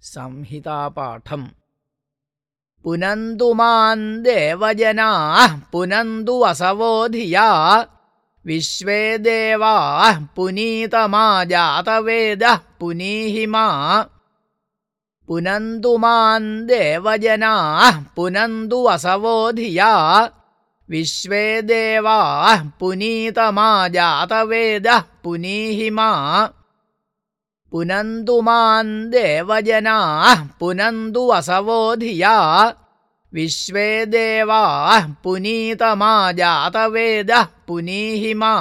संहितापाठम्। पुनन्तु मान् देवजनाः, पुनन्तु वसवो धिया। विश्वे देवाः पुनीतमाजातवेदः पुनीहि मा। पुनन्तु मान् देवजनाः, पुनन्तु वसवो धिया। विश्वे देवाः पुनीतमाजातवेदः पुनीहि मा। पुनन्तु मान् देवजनाः पुनन्तु वसवो धिया। विश्वे देवाः पुनीतमाजातवेदः पुनीहि मा